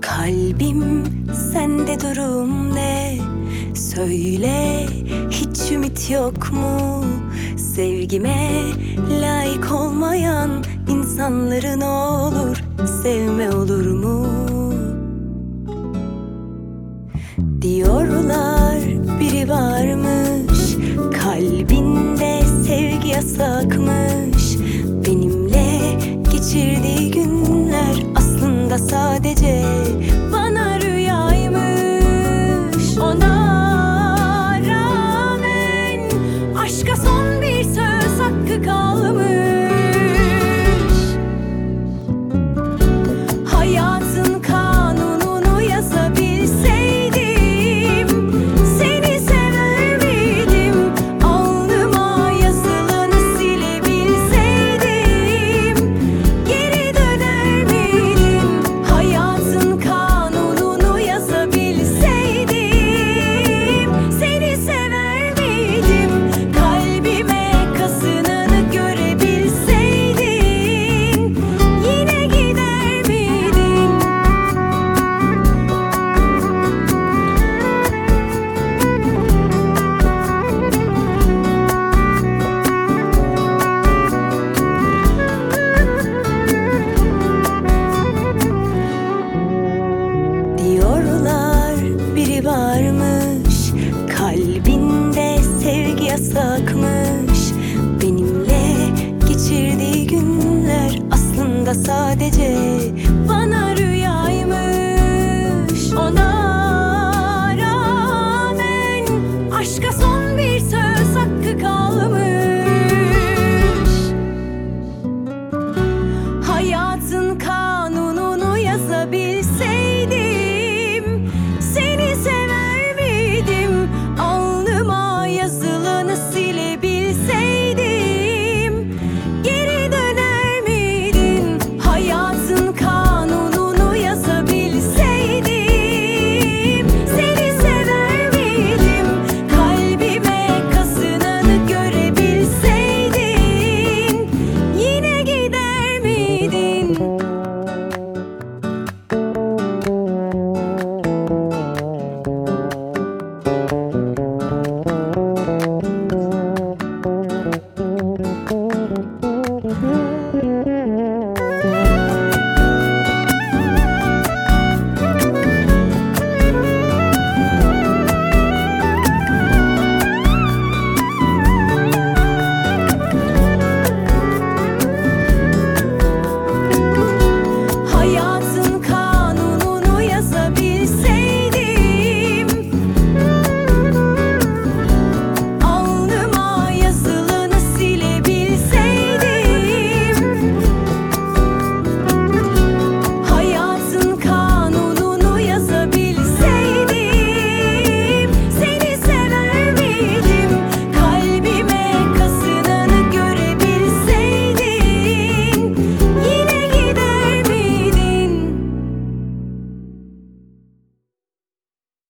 Kalbim sende durum ne? Söyle hiç ümit yok mu? Sevgime layık olmayan insanları ne olur sevme olur mu? Diyorlar biri varmış Kalbinde sevgi yasakmış geçirdiği günler Aslında sadece bana rüyaymış. Ona rağmen Aşka son bir söz hakkı kalmış biri varmış. Kalbinde sevgi yasakmış